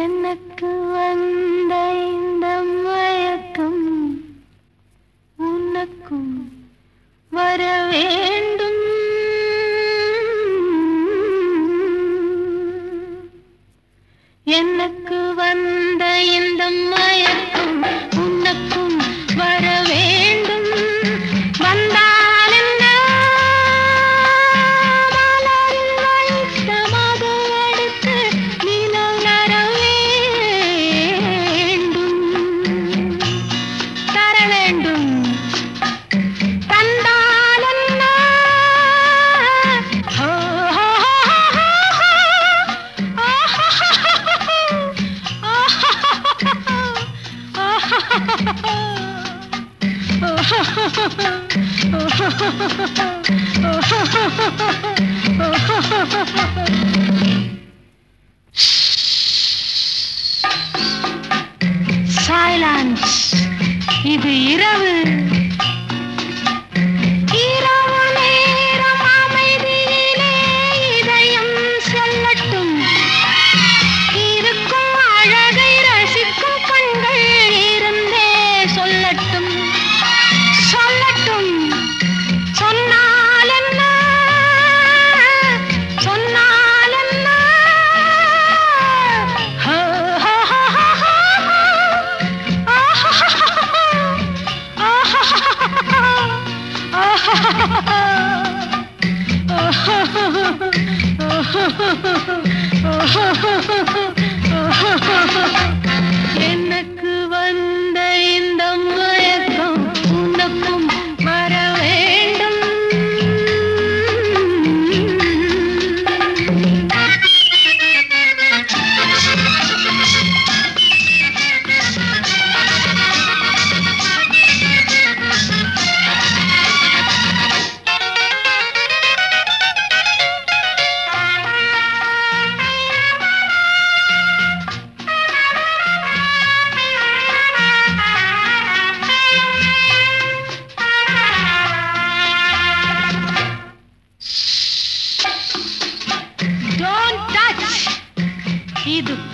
எனக்கு வந்த இந்த மயக்கம் உனக்கும் வரவே சைலன்ஸ் இது இரவு. Ha ha ha! ಇದು